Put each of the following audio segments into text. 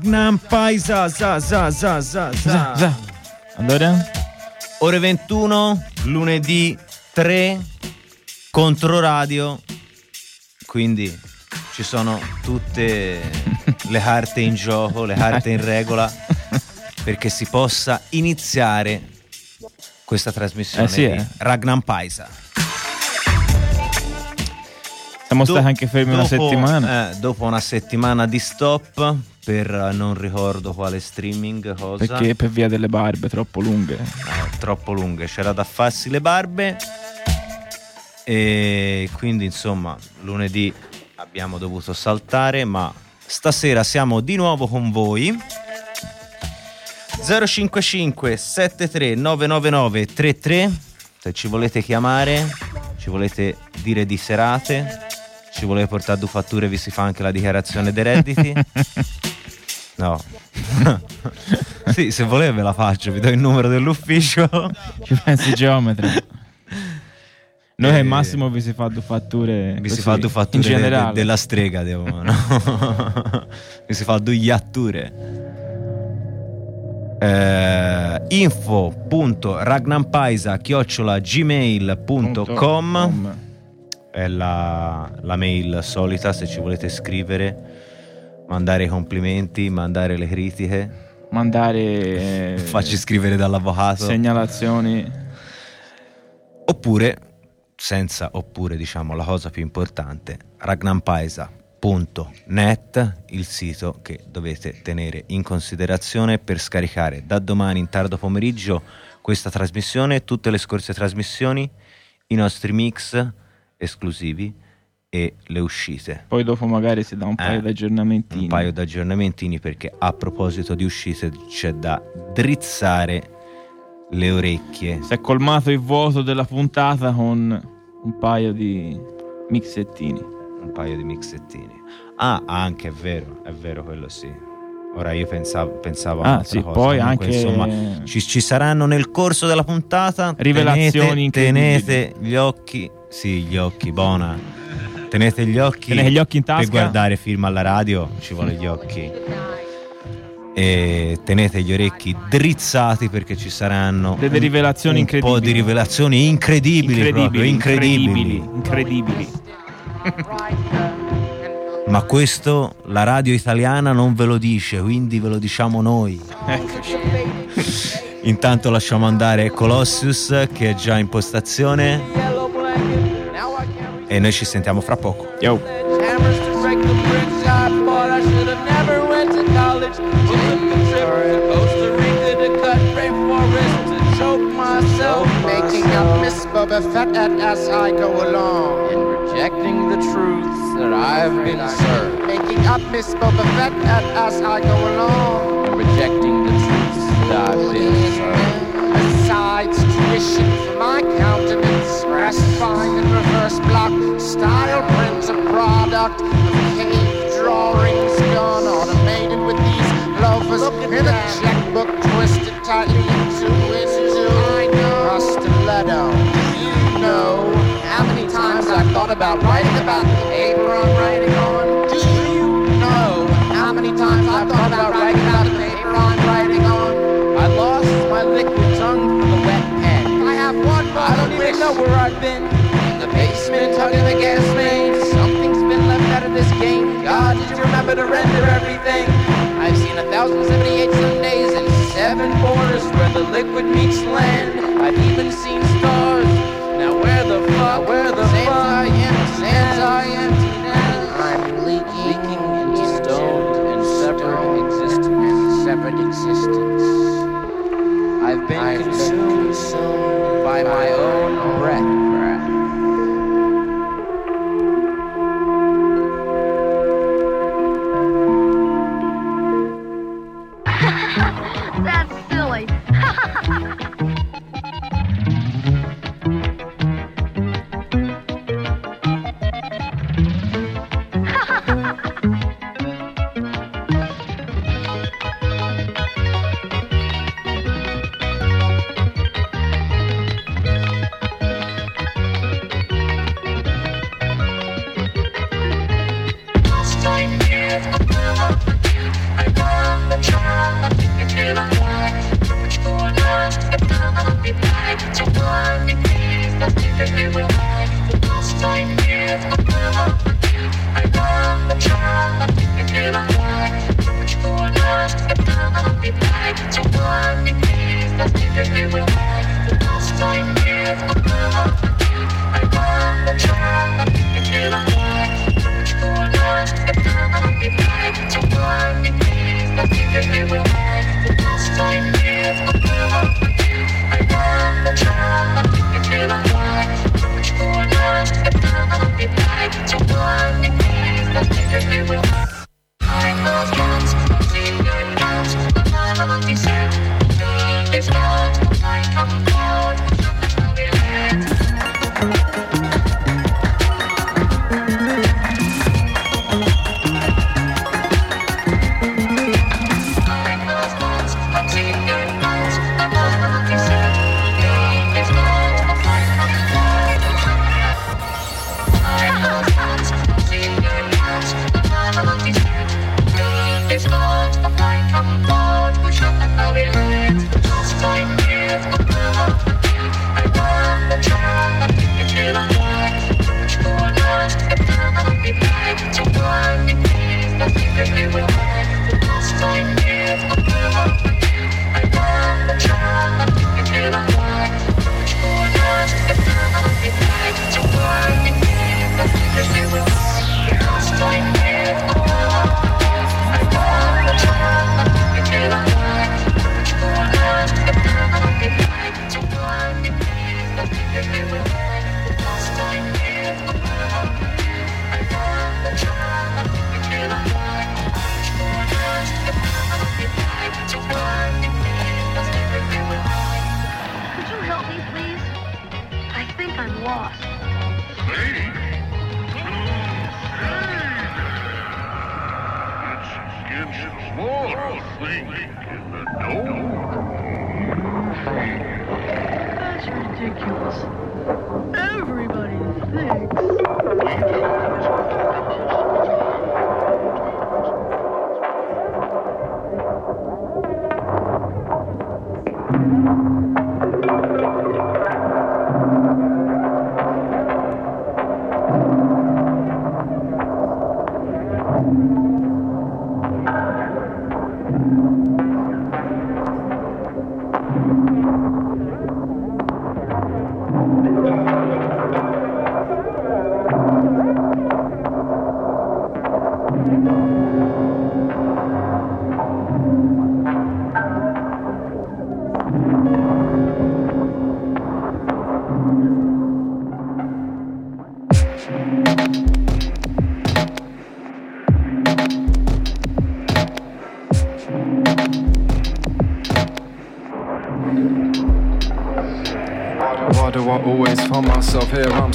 Ragnar Paisa, sa, sa, sa, sa, sa. Za. Allora? Ore 21, lunedì 3, controradio. Quindi ci sono tutte le carte in gioco, le carte in regola, perché si possa iniziare questa trasmissione Eh sì, di eh. Ragnar Paisa. Siamo Do- stati anche fermi una dopo- settimana. eh, dopo una settimana di stop per non ricordo quale streaming, cosa. Perché per via delle barbe troppo lunghe. Eh, troppo lunghe, c'era da farsi le barbe e quindi insomma lunedì abbiamo dovuto saltare, ma stasera siamo di nuovo con voi. 055 73 999 33 se ci volete chiamare, ci volete dire di serate, ci volete portare due fatture, vi si fa anche la dichiarazione dei redditi. No. sì, se volete ve la faccio, vi do il numero dell'ufficio. Ci pensi geometra. Noi Eh, al massimo vi si fa due fatture. Vi così, si fa due fatture in de- de- generale. della strega, devo, no? Vi si fa due iatture. Eh, info.ragnampaisa gmail.com è la, la mail solita se ci volete scrivere mandare i complimenti mandare le critiche Mandare eh, facci scrivere dall'avvocato segnalazioni. Oppure, senza oppure diciamo la cosa più importante, ragnampaisa.net, il sito che dovete tenere in considerazione per scaricare da domani in tardo pomeriggio questa trasmissione, tutte le scorse trasmissioni, i nostri mix esclusivi e le uscite. Poi dopo magari si dà un paio Eh, di aggiornamentini. Un paio di aggiornamentini perché a proposito di uscite c'è da drizzare le orecchie. Si è colmato il vuoto della puntata con un paio di mixettini. un paio di mixettini. Ah, anche è vero, è vero quello sì. Ora io pensavo, pensavo a Ah, un'altra sì, cosa. poi Comunque, anche- insomma, ci, ci saranno nel corso della puntata Rivelazioni tenete, tenete gli occhi, sì, gli occhi, buona. Tenete gli occhi, Tenete gli occhi in tasca. per guardare film alla radio, ci vuole gli occhi. E tenete gli orecchi drizzati perché ci saranno Delle rivelazioni un incredibili. po' di rivelazioni incredibili, proprio, incredibili. incredibili. Ma questo la radio italiana non ve lo dice, quindi ve lo diciamo noi. Intanto lasciamo andare Colossus che è già in postazione e noi ci sentiamo fra poco. Yo. as I go along, and rejecting the truths that I've been served. Making up as I go along, rejecting the truths that I've been served lights, tuition for my countenance, grassifying and reverse block, style prints a product of cave drawings gone automated with these loafers. In a checkbook twisted tightly into into stiletto. You know. How many times I've thought about writing about the apron writing. Know where I've been. In the basement, tugging the gas main. Something's been left out of this game. God, did you remember to render everything? I've seen a thousand seventy-eight Sundays and seven borders where the liquid meets land. I've even seen stars. Now where the fuck? Where the fuck? I am, sands I now. I'm leaking, leaking into stoned and severed existence. Severed existence. I've been I've been consumed, consumed by my correct.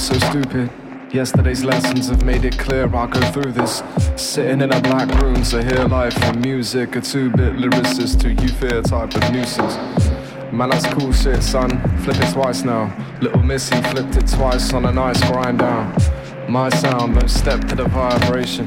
So stupid. Yesterday's lessons have made it clear I'll go through this. Sitting in a black room to hear life and music. A two bit lyricist to you fear type of nuisance. Man, that's cool shit, son. Flip it twice now. Little Missy flipped it twice on a nice grind down. My sound won't step to the vibration.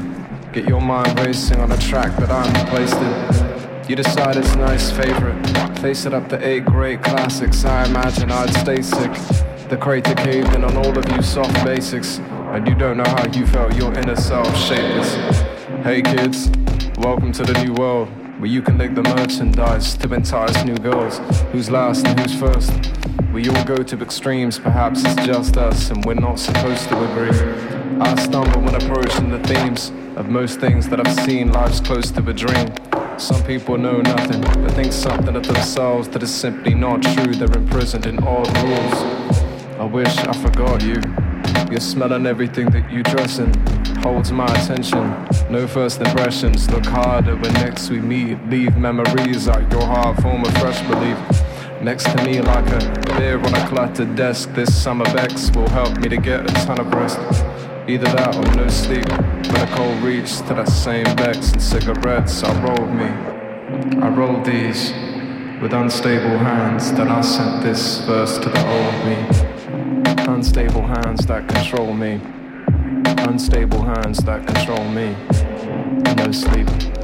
Get your mind racing on a track that I'm placed in. You decide it's nice favorite. Face it up to eight great classics. I imagine I'd stay sick. The crater caved in on all of you soft basics. And you don't know how you felt your inner self shapeless. Hey kids, welcome to the new world. Where you can lick the merchandise to entice new girls. Who's last and who's first? We all go to extremes, perhaps it's just us, and we're not supposed to agree. I stumble when approaching the themes of most things that I've seen. Life's close to a dream. Some people know nothing, but think something of themselves that is simply not true. They're imprisoned in odd rules. Wish I forgot you. Your smell and everything that you dress in holds my attention. No first impressions, look harder when next we meet. Leave memories like your heart form a fresh belief. Next to me, like a beer on a cluttered desk. This summer Bex will help me to get a ton of rest. Either that or no sleep. When a cold reach to that same Bex and cigarettes, I rolled me. I rolled these with unstable hands. Then I sent this verse to the old me. Unstable hands that control me. Unstable hands that control me. No sleep.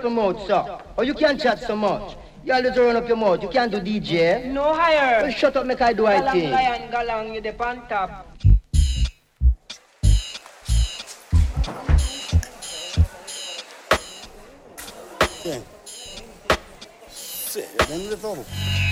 Up your mouth, sir. Oh, you can't chat so much. You always run up your mouth. You can't do DJ. No higher. Well, shut up, make I do I Galang thing. lion, galang, you the on top. Sí, dentro de todo.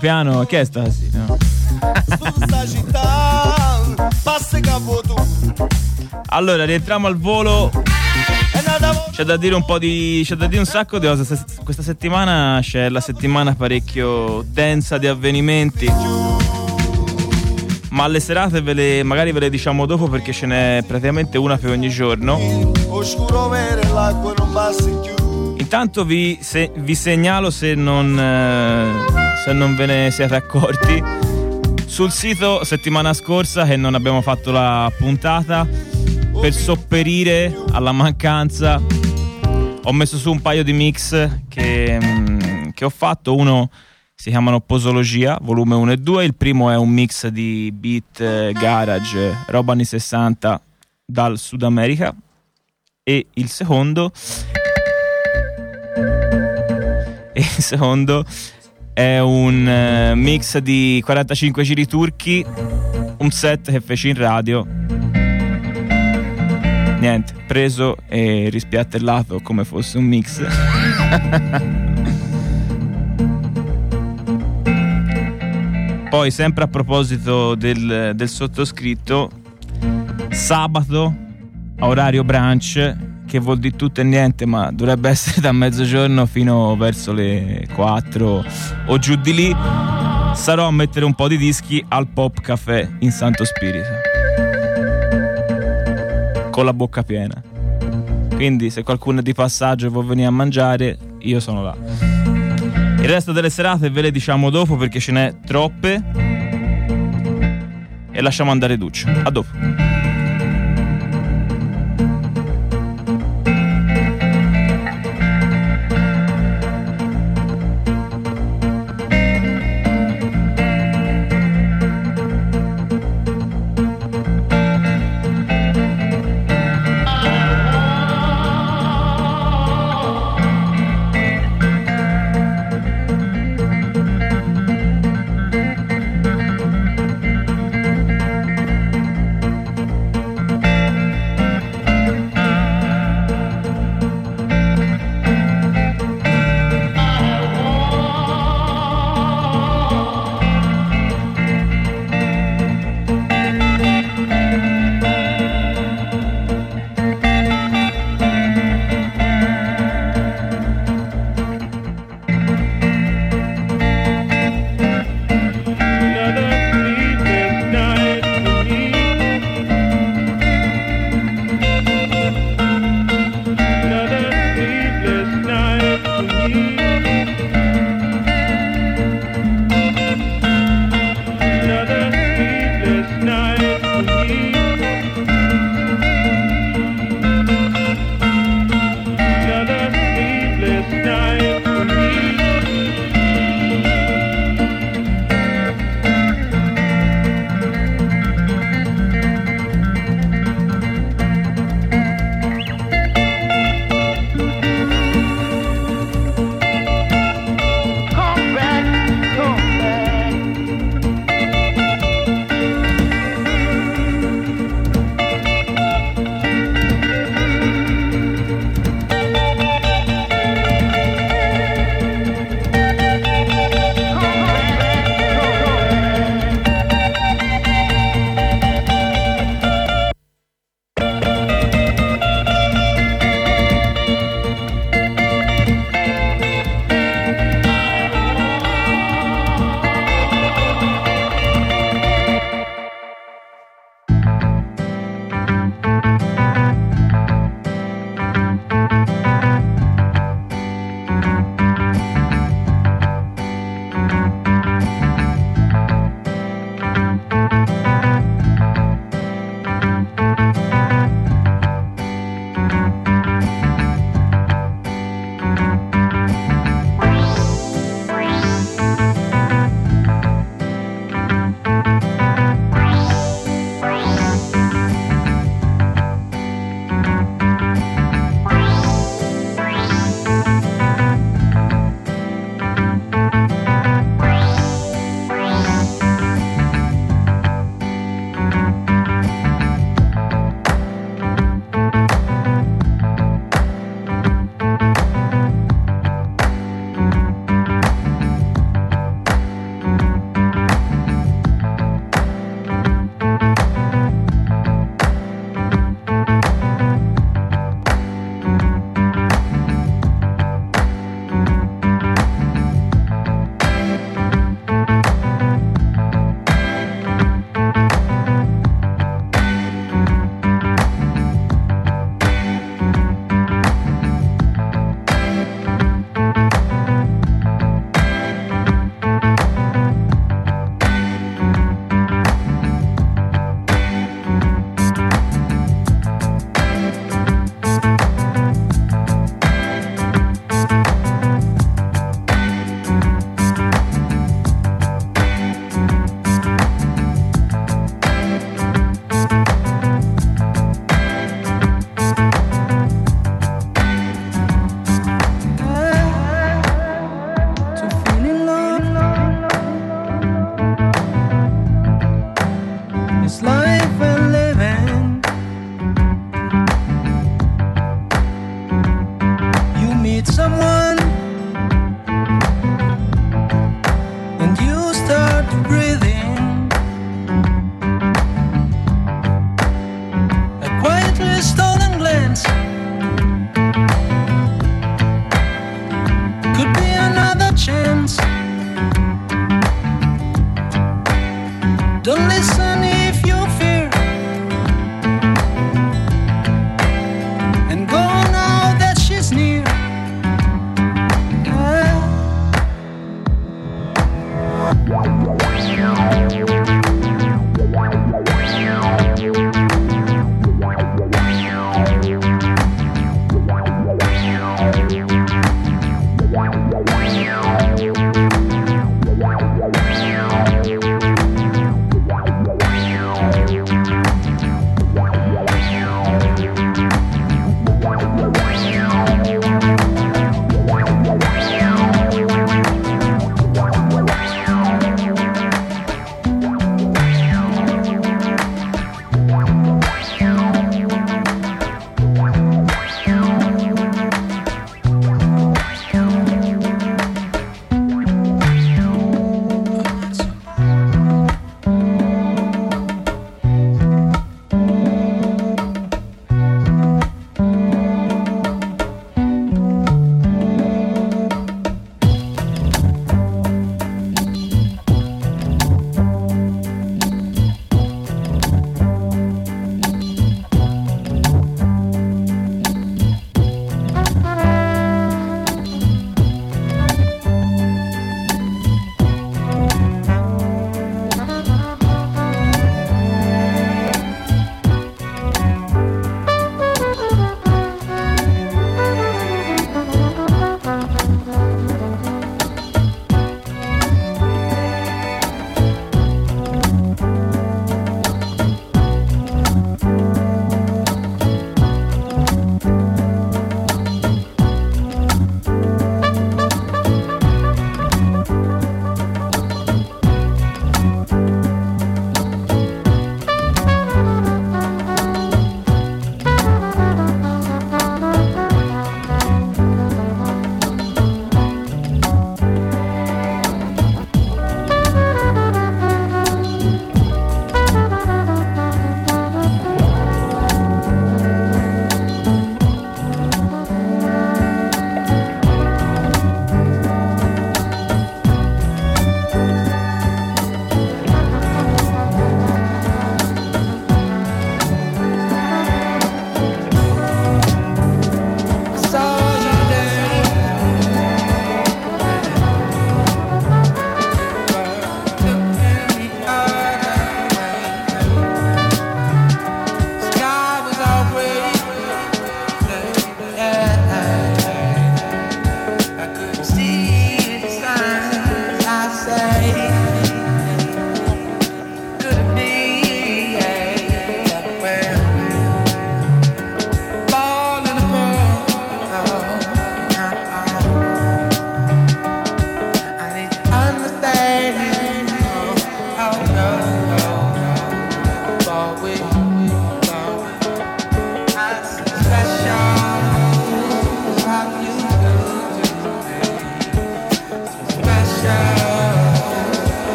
Piano, che è sta? Sì, no. Allora, rientriamo al volo. C'è da dire un po' di. c'è da dire un sacco di cose. Se- Questa settimana c'è la settimana parecchio densa di avvenimenti. Ma le serate ve le, magari ve le diciamo dopo perché ce n'è praticamente una per ogni giorno. Intanto vi, se- vi segnalo se non, eh, se non ve ne siete accorti. Sul sito settimana scorsa che non abbiamo fatto la puntata per sopperire alla mancanza ho messo su un paio di mix che, mm, che ho fatto. Uno si chiamano Posologia, volume 1 e 2. Il primo è un mix di beat, garage, roba anni 60 dal Sud America. E il secondo e il secondo è un eh, mix di 45 giri turchi, un set che feci in radio. Niente, preso e rispiattellato come fosse un mix. Poi, sempre a proposito del, del sottoscritto, sabato a orario brunch, che vuol dire tutto e niente, ma dovrebbe essere da mezzogiorno fino verso le 4 o giù di lì, sarò a mettere un po' di dischi al Pop Café in Santo Spirito. Con la bocca piena. Quindi se qualcuno è di passaggio e vuol venire a mangiare, io sono là. Il resto delle serate ve le diciamo dopo perché ce n'è troppe. E lasciamo andare Duccio. A dopo.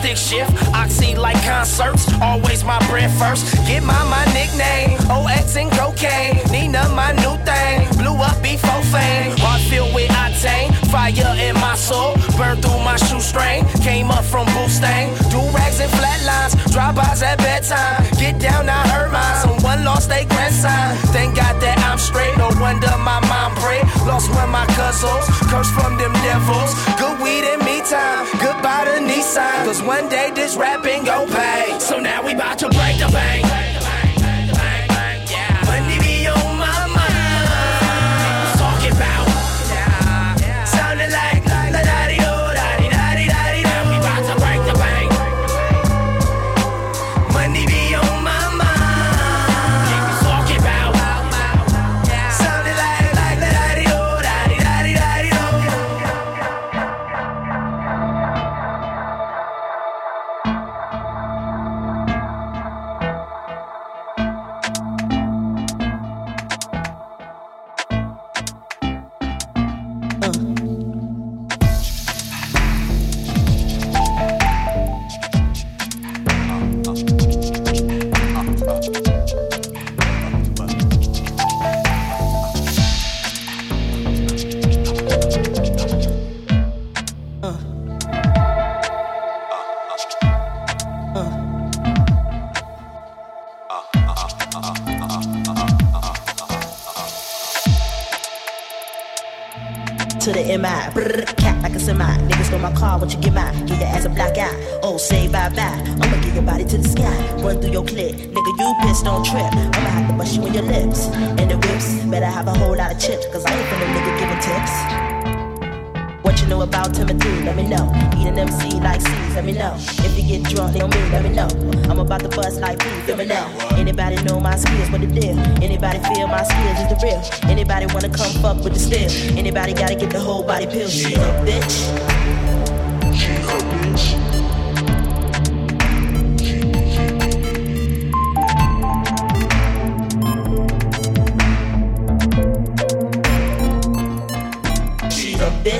Stick shift. Oxy concerts, always my bread first. Get my my nickname, OX and cocaine. Nina, my new thing. Blew up before fame. Heart filled with octane, fire in my soul. Burned through my shoestring. Came up from Boostang. Do rags and flatlines. Drive-bys at bedtime. Get down, I heard mine. Someone lost their grandson. Thank God that I'm straight. No wonder my mind break. Lost when my cousins. Curse from them devils. Good weed and me time. Goodbye to Nissan. Cause one day this rapping gon' pay. So now we bout to break the bank.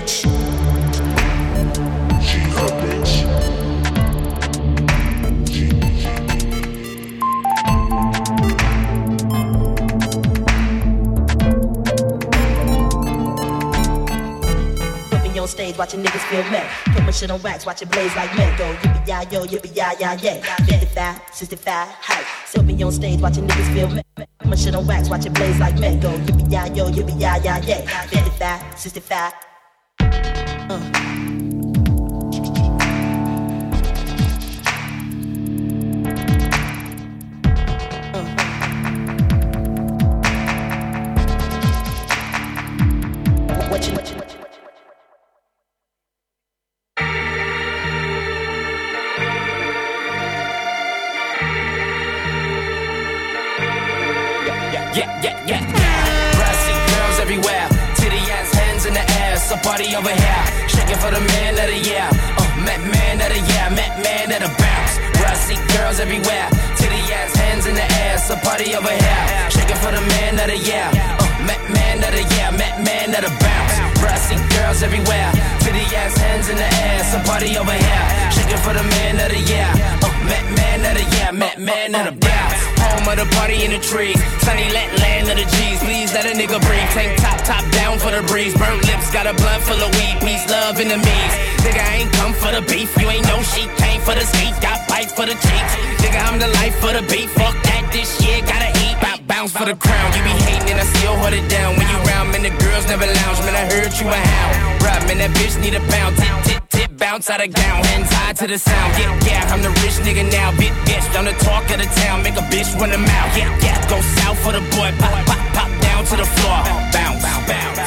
Bitch. She's a bitch. Stage, watching niggas feel mad. Put my shit on wax, watch it blaze like men. Go yippee ya yo, yippee ya ya yeah. 55, 65, hype. Put me on stage, watching niggas feel mad. Put my shit on wax, watch it blaze like men. Go yippee ya yo, yippee ya ya yeah. 55, 65. Uh. Girls everywhere. Titty ass hands in the air. So party over here. Shaking for the man of the year. Uh, man of the year. Met man of the bounce. Home of the party in the trees. Sunny let land of the G's. Please let a nigga breathe. Tank top, top down for the breeze. Burnt lips, got a blunt full of weed. Peace, love, enemies. Nigga, I ain't come for the beef. You ain't no sheep. Came for the skeet. Got bite for the cheeks. Nigga, I'm the life for the beat. Fuck that, this shit gotta Bounce for the crown. You be hating and I still hold it down. When you round, man, the girls never lounge. Man, I heard you a hound. Right, man, that bitch need a bounce. Tip, tip, tip, bounce out of gown. Hands tied to the sound. Yeah, yeah, I'm the rich nigga now. Big bitch, I'm the talk of the town. Make a bitch run them out. Yeah, yeah, go south for the boy. Pop, pop, pop down to the floor. Bounce, bounce.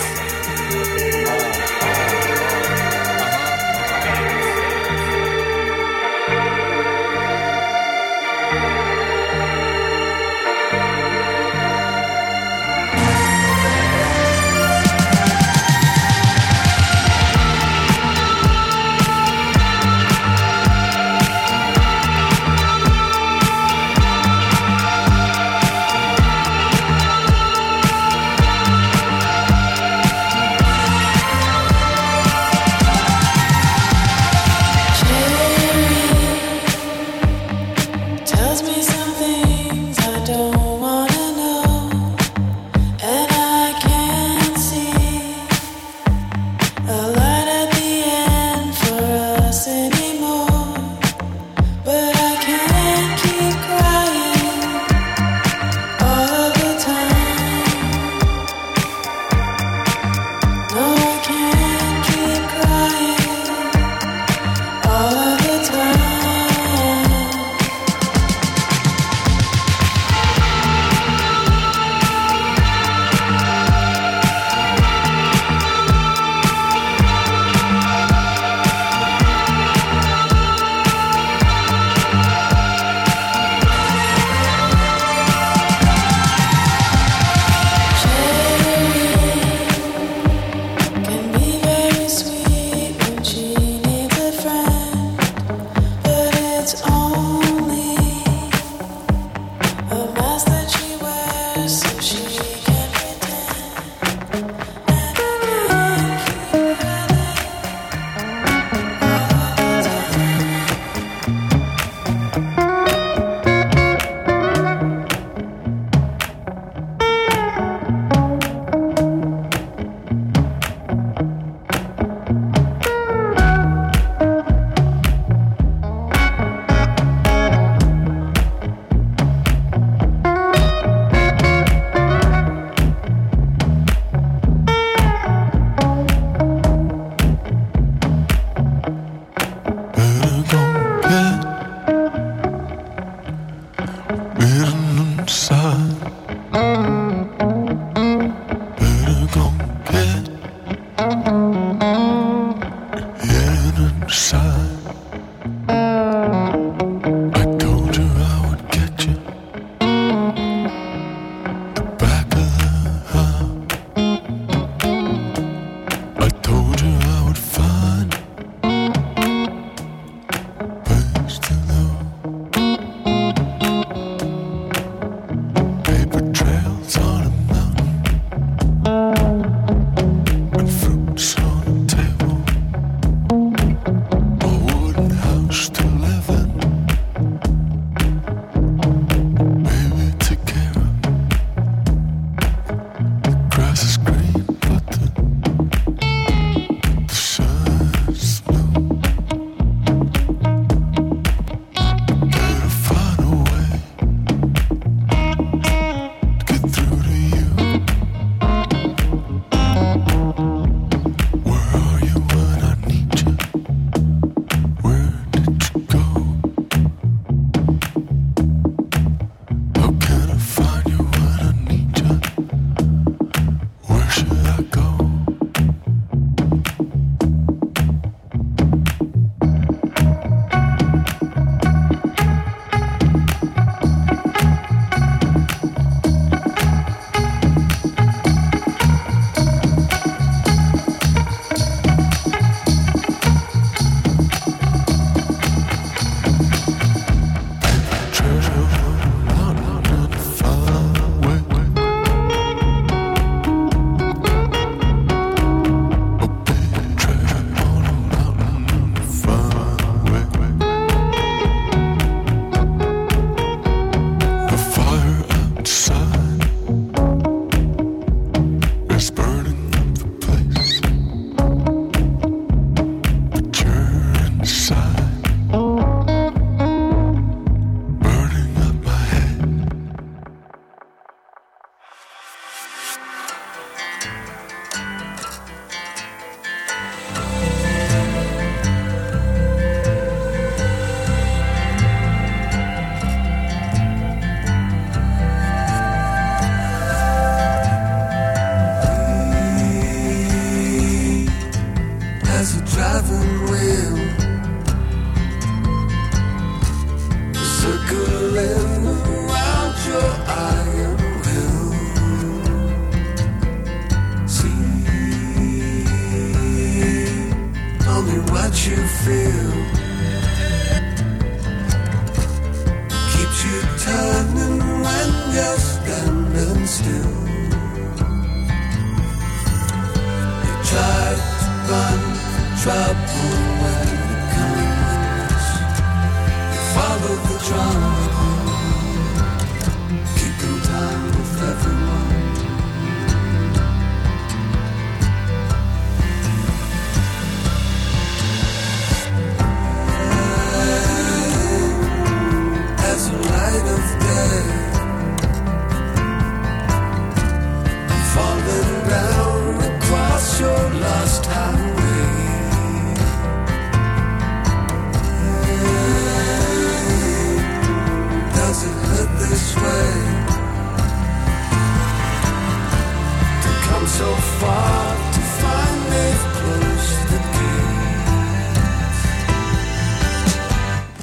I love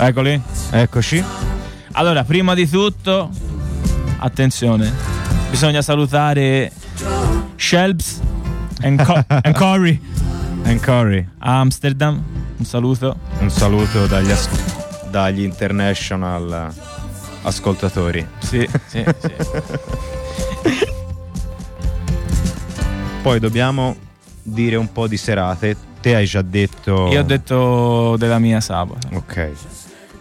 Eccoli, eccoci. Allora, prima di tutto, attenzione, bisogna salutare Shelbs e Co- Corey. Corey. A Amsterdam, un saluto. Un saluto dagli, as- dagli international ascoltatori. Sì, sì, sì. Poi dobbiamo dire un po' di serate. Te hai già detto. Io ho detto della mia sabato. Ok.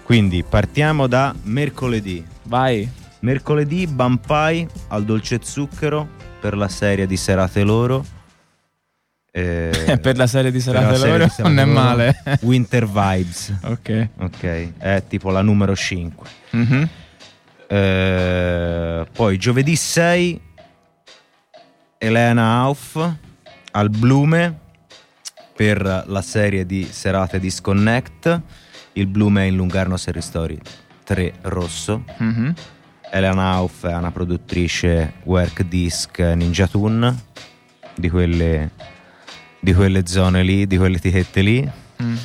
Quindi partiamo da mercoledì. Vai. Mercoledì Bampai al dolce e zucchero per la serie di serate loro. Eh, per la serie di serate serie loro di serate non è male. Winter Vibes. ok. Ok, è tipo la numero 5. Mhm. Eh, poi giovedì 6 Elena Auf al Blume per la serie di serate Disconnect. Il Blume è in Lungarno Serie Story 3 rosso. Mhm. Elena Auf è una produttrice work disc Ninja Tune di quelle, di quelle zone lì, di quelle etichette lì. Mm.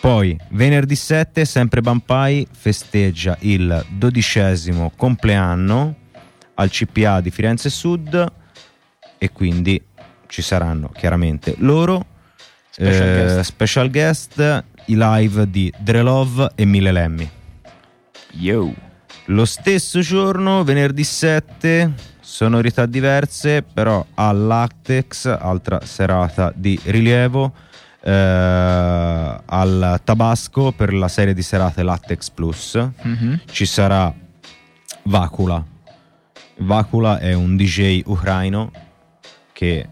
Poi venerdì 7 sempre Bampai festeggia il dodicesimo compleanno al CPA di Firenze Sud e quindi ci saranno chiaramente loro Special eh, guest. special guest, i live di Drelov e Mille Lemmi. Yo. Lo stesso giorno, venerdì 7, sonorità diverse, però all'Actex, altra serata di rilievo, eh, al Tabasco per la serie di serate Latex Plus. Mhm. Ci sarà Vacula. Vacula è un DJ ucraino che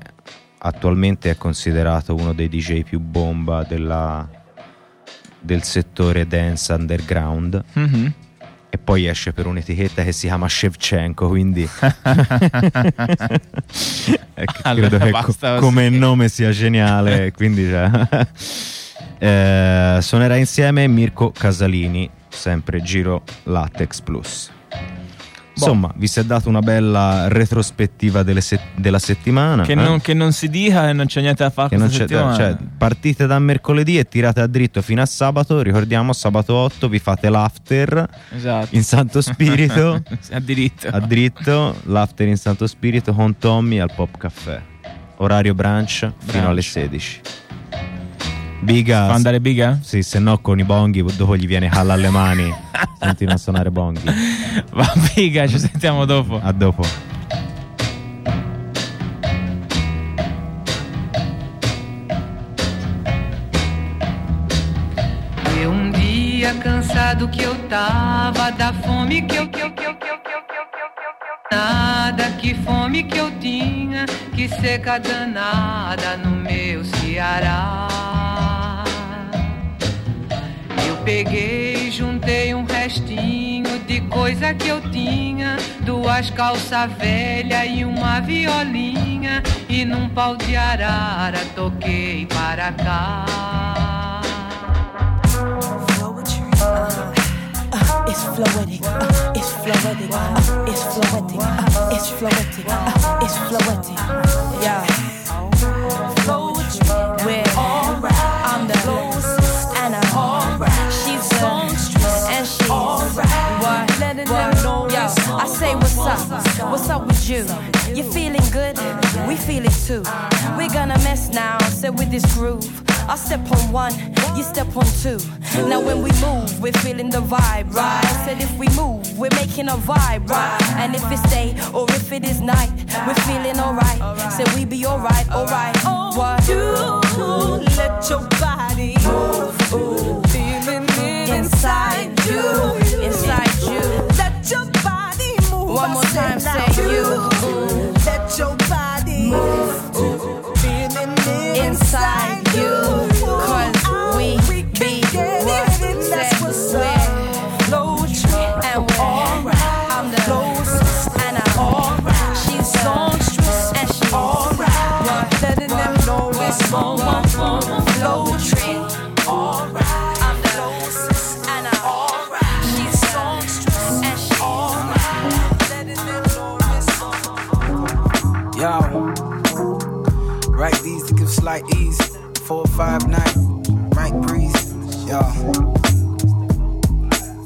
attualmente è considerato uno dei DJ più bomba della- del settore dance underground Mhm. e poi esce per un'etichetta che si chiama Shevchenko, quindi che Allora, credo che co- come nome sia geniale, quindi cioè, eh, suonerà insieme Mirko Casalini, sempre Giro Latex Plus. Insomma, vi si è data una bella retrospettiva se- della settimana. Che, eh? non, che non si dica e non c'è niente da fare Che non c'è- settimana. cioè, partite da mercoledì e tirate a dritto fino a sabato. Ricordiamo, sabato 8 vi fate l'after Esatto. in Santo Spirito. a diritto. a dritto, l'after in Santo Spirito con Tommy al Pop Caffè. Orario brunch, fino alle 16. Biga. Fa andare biga? Sì, se no con i bonghi dopo gli viene calla alle mani. Continua a suonare bonghi. Va figa, ci sentiamo dopo. A dopo. E um dia cansado que eu tava da fome que eu que eu que eu que eu que eu que eu que eu nada que fome que eu tinha que seca danada no meu Ceará peguei, juntei um restinho coisa que eu tinha, duas calças velhas e uma violinha e num pau de arara toquei para cá. It's uh, it's uh, it's uh, it's uh, it's floetic. Yeah. Yo, I say what's up? What's up with you? You feeling good? We feel it too. We're gonna mess now, so with this groove. I step on one, you step on two. Now when we move, we're feeling the vibe, right? Said if we move, we're making a vibe, right? And if it's day or if it is night, we're feeling alright. Said we be alright, alright. What? You let your body move, ooh. feeling it inside you, inside you. One more time, say you. Let your body move, feeling inside you. Cause we be what said we're flow and we're. I'm the and I'm. She's songstress and she's alright. Letting them know it's on flow Like ease. Four five nine, night breeze. Yeah.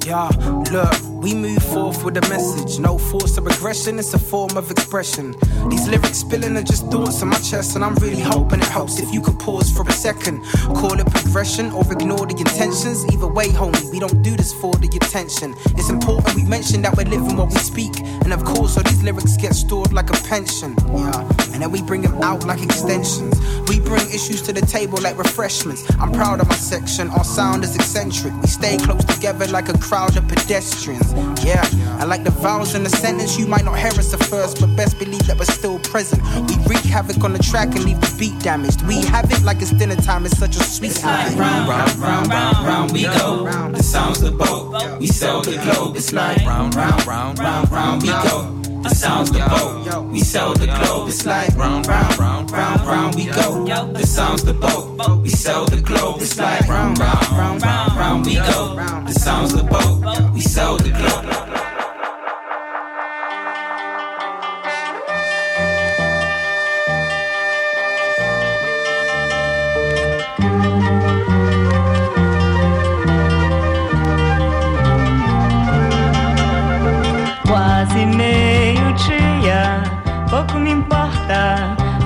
Yeah, look. We move forth with a message, no force of aggression, it's a form of expression. These lyrics spilling are just thoughts in my chest, and I'm really hoping it helps if you could pause for a second. Call it progression or ignore the intentions. Either way, homie, we don't do this for the attention. It's important we mention that we're living what we speak, and of course, all these lyrics get stored like a pension. Yeah, and then we bring them out like extensions. We bring issues to the table like refreshments. I'm proud of my section, our sound is eccentric. We stay close together like a crowd of pedestrians. Yeah, I like the vowels in the sentence, you might not hear us at first, but best believe that we're still present. We wreak havoc on the track and leave the beat damaged. We have it like it's dinner time, it's such a sweet habit. Round, round, round, round, round we go. The sound's the boat. We sell the globe. It's like round, round, round, round, round we go. The sound's the boat. We sell the globe. It's like round, round, round, round, round we go. The sound's the boat. We sell the globe. It's like round, round, round, round, round we go. The sound's the boat. We sell the globe.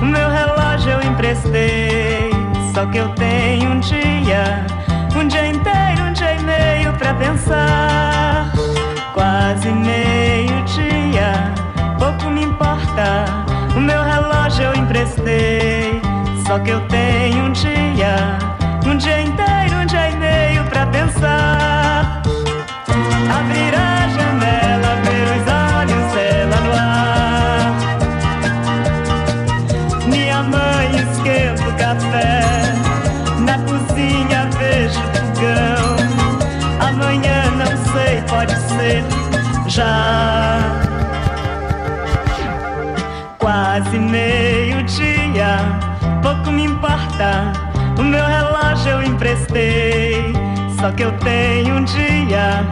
O meu relógio eu emprestei. Só que eu tenho um dia, um dia inteiro, um dia e meio pra pensar. Quase meio-dia, pouco me importa. O meu relógio eu emprestei. Só que eu tenho um dia, um dia inteiro, um dia e meio pra pensar. Só que eu tenho um dia,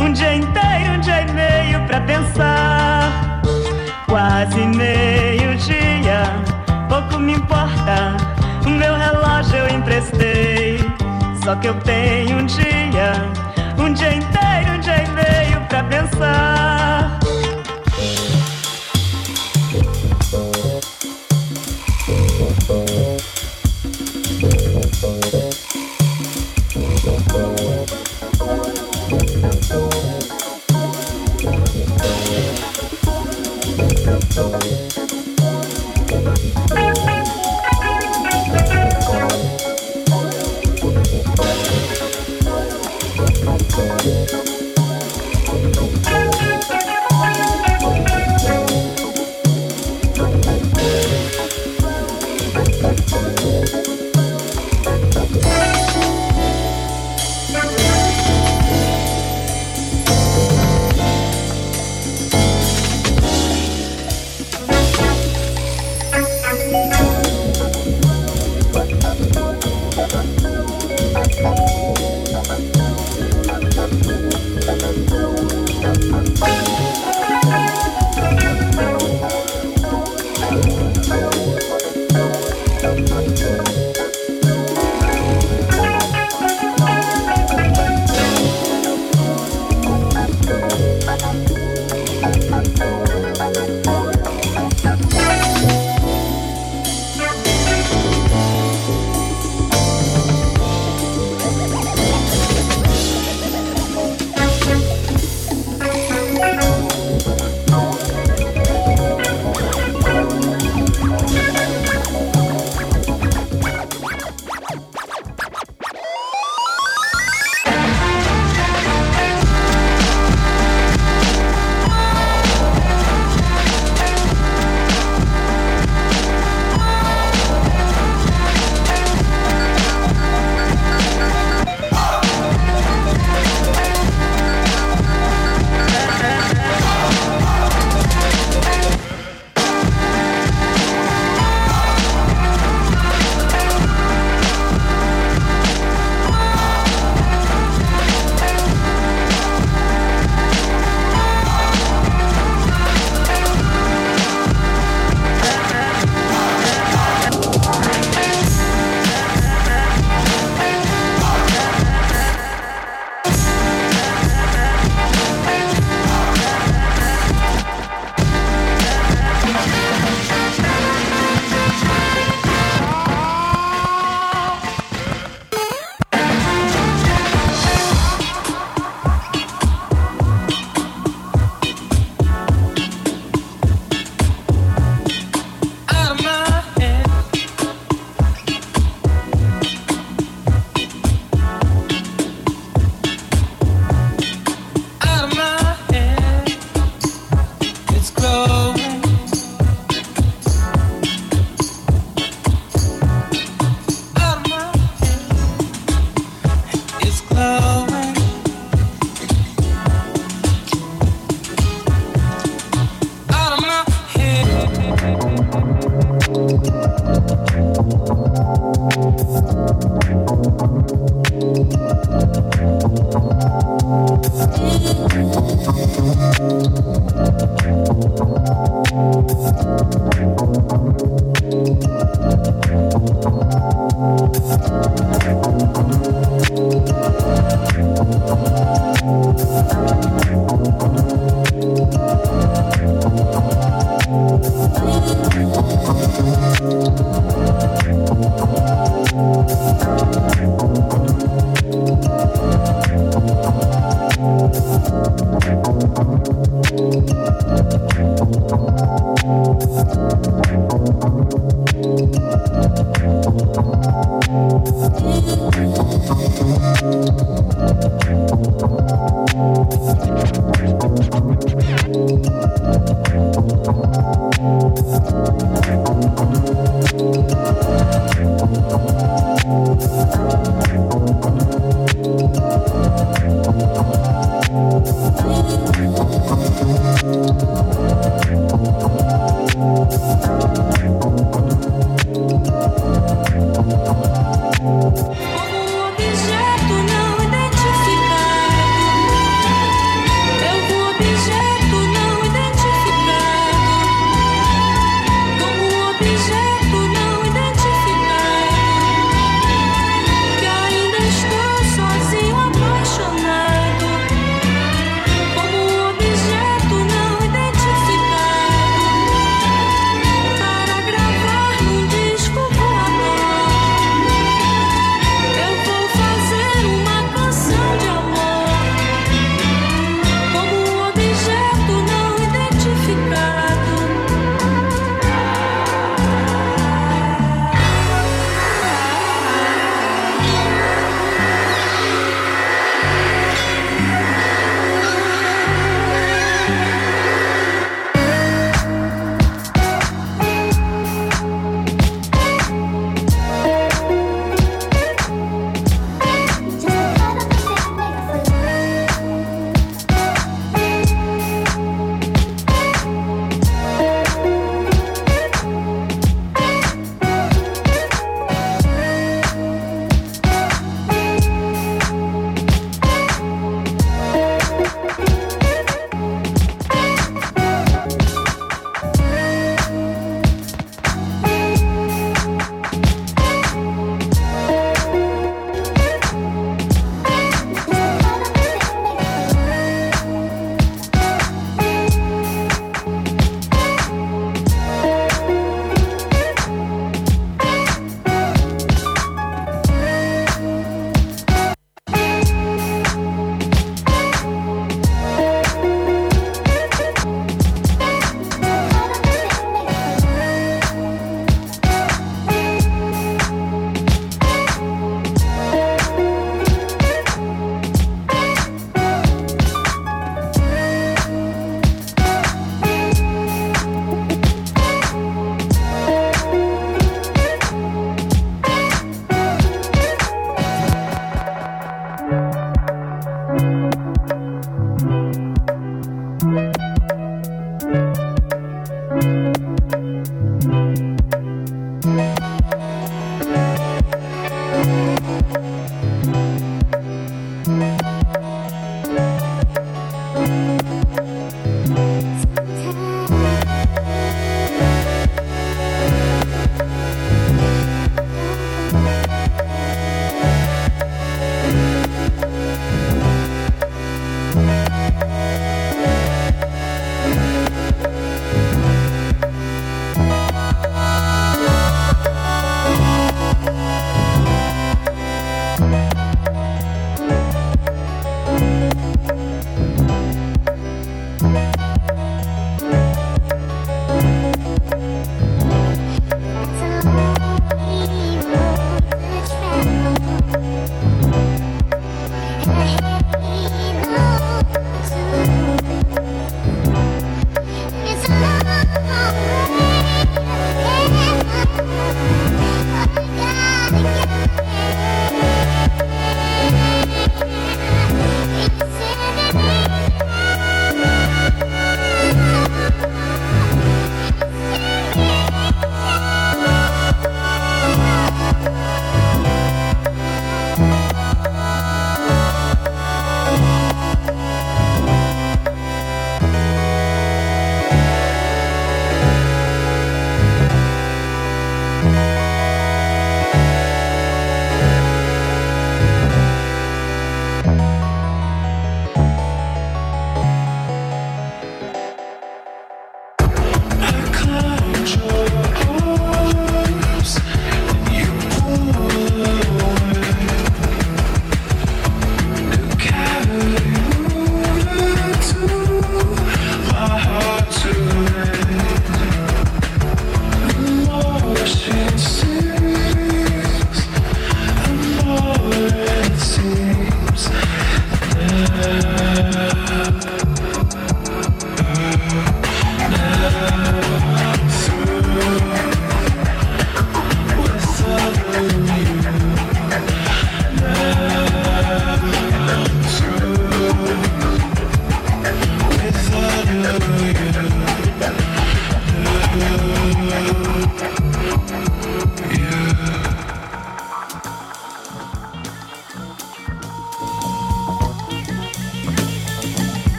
um dia inteiro, um dia e meio pra pensar. Quase meio-dia, pouco me importa. O meu relógio eu emprestei. Só que eu tenho um dia, um dia inteiro, um dia e meio pra pensar.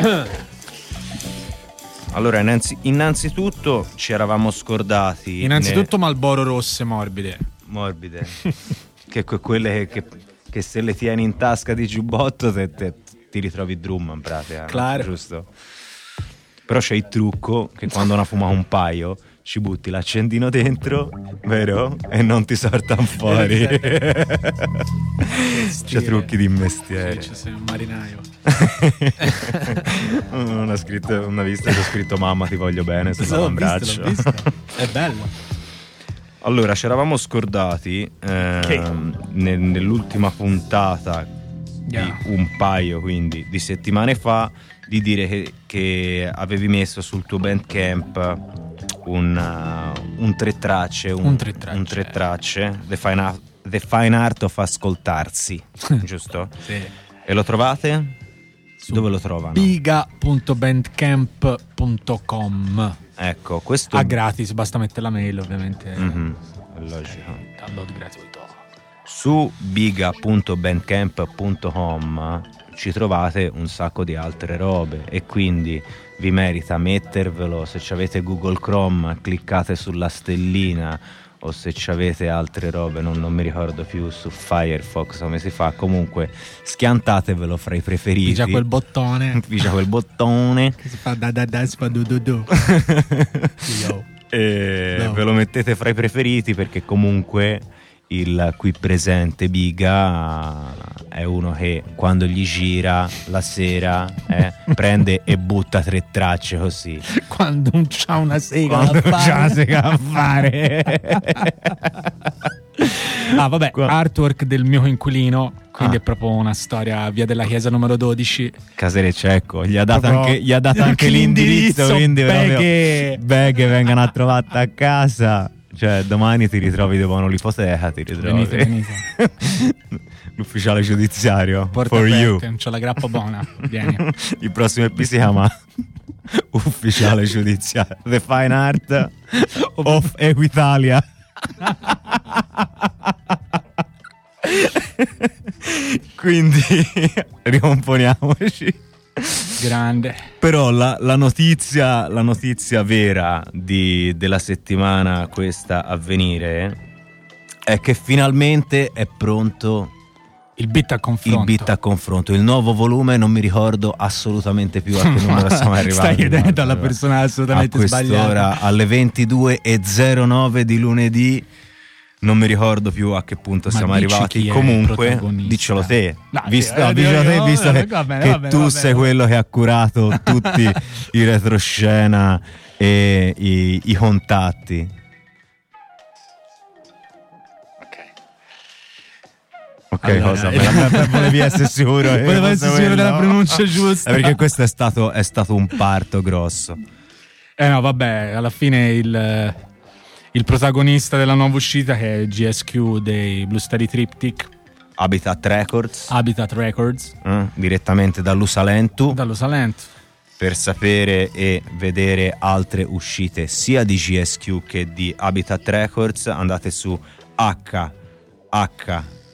Allora, innanzi- innanzitutto ci eravamo scordati. Innanzitutto Malboro rosse morbide. ne- morbide. che que- quelle che, che se le tieni in tasca di giubbotto te- te- ti ritrovi drum in pratica. no? Claro. Giusto? Però c'è il trucco che quando ne fuma un paio ci butti l'accendino dentro, vero? E non ti sortano fuori. c'è trucchi di mestiere. Sì, sei un marinaio. una, scritto, una vista che ho scritto mamma ti voglio bene sull'avambraccio. visto, l'ho visto. È bello. Allora, ci eravamo scordati ehm, Che? ne- nell'ultima puntata Yeah. di un paio, quindi di settimane fa, di dire che, che avevi messo sul tuo bandcamp un, uh, un tre tracce, un, Un tre tracce. un tre tracce, The Fine, Art, The Fine Art of Ascoltarsi, giusto? Sì. E lo trovate? Dove lo trovano? biga.bandcamp.com Ecco, questo Ah, gratis, basta mettere la mail ovviamente. Mhm, è logico. Download gratuito. Su biga.bandcamp.com ci trovate un sacco di altre robe e quindi vi merita mettervelo se avete Google Chrome cliccate sulla stellina o se ci avete altre robe non, non mi ricordo più su Firefox come si fa comunque schiantatevelo fra i preferiti Pigia quel bottone. Pigia quel bottone Che si fa da da da, si fa du du. Yo. e No. ve lo mettete fra i preferiti perché comunque il qui presente Biga è uno che quando gli gira la sera eh, prende e butta tre tracce così Quando non c'ha una sega Quando da non fare. c'ha una sega da fare. ah, vabbè, artwork del mio inquilino. Quindi Ah. è proprio una storia via della chiesa numero 12. Casere Cecco gli ha dato Proprio anche, gli ha dato anche l'indirizzo quindi beghe. beghe vengano a trovate a casa cioè domani ti ritrovi dopo un'ipoteca ti ritrovi Venite, venite. l'ufficiale giudiziario Porta for you aperte, c'ho la grappa buona. Vieni. il prossimo EP si chiama ufficiale giudiziario The Fine Art of Equitalia quindi ricomponiamoci Grande. però la, la notizia, la notizia vera di- della settimana questa a venire è che finalmente è pronto il bit a confronto. Il bit a confronto, il nuovo volume, non mi ricordo assolutamente più a che numero siamo arrivati. Stai chiedendo alla persona assolutamente a sbagliata. alle 22.09 di lunedì. Non mi ricordo più a che punto Ma siamo arrivati. è Comunque, diccelo te. No, visto, sì, no, eh, dicelo te, visto che, bene, che va bene, tu sei bene. quello che ha curato tutti i retroscena e i, i contatti. Ok, Allora, cosa? eh, Volevi essere sicuro? che Volevo essere sicuro della pronuncia giusta. Eh, perché questo è stato, è stato un parto grosso. Eh no, vabbè, alla fine il, il protagonista della nuova uscita che è GSQ dei Blue Study Triptych, Habitat Records, Habitat Records, eh, direttamente dall'Usalentu. dallo Salento. per sapere e vedere altre uscite sia di GSQ che di Habitat Records andate su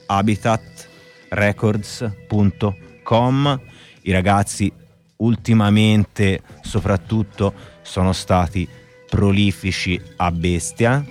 hhabitatrecords.com i ragazzi ultimamente soprattutto sono stati prolifici a bestia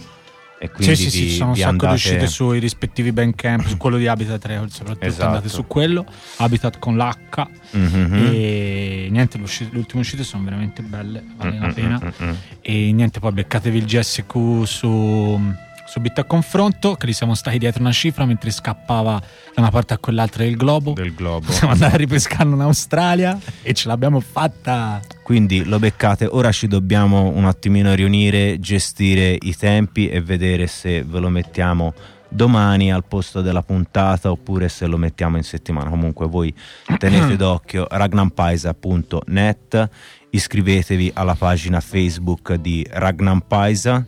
e quindi Sì, sì, sì, vi- ci sono un sacco andate- di uscite sui rispettivi bandcamp, su quello di Habitat Records soprattutto, Esatto. andate su quello, Habitat con l'H Mhm. e niente, le ultime uscite sono veramente belle, vale la Mm, pena. mm, mm, mm. E niente, poi beccatevi il GSQ su, su Bit a Confronto, che gli siamo stati dietro una cifra mentre scappava da una parte a quell'altra del globo. del globo Siamo andati a ripescarlo in Australia e ce l'abbiamo fatta. Quindi lo beccate, ora ci dobbiamo un attimino riunire, gestire i tempi e vedere se ve lo mettiamo domani al posto della puntata oppure se lo mettiamo in settimana. Comunque voi tenete d'occhio ragnampaisa.net, iscrivetevi alla pagina Facebook di Ragnan Paisa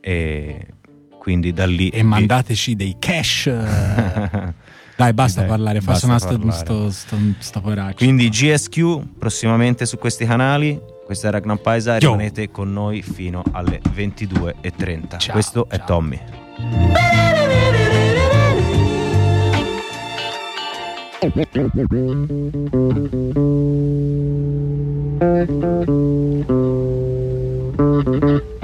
e quindi da lì E mandateci dei cash. Dai, basta Dai, parlare, fa basta sto, parlare. sto, sto, sto poveraccio. Quindi GSQ prossimamente su questi canali. Questa è Ragnar Paisa, Yo. rimanete con noi fino alle 22.30. Ciao, Questo è Tommy. Didn't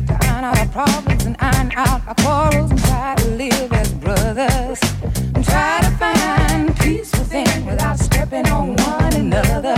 got to iron out our problems and iron out our quarrels and try to live as brothers and try to find peace within without stepping on one another.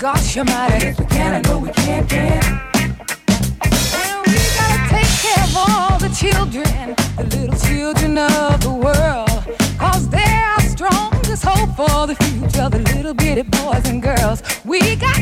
gosh almighty. If we can, I know we can, can. Well, we gotta take care of all the children, the little children of the world. Cause they're our strongest hope for the future, the little bitty boys and girls. We got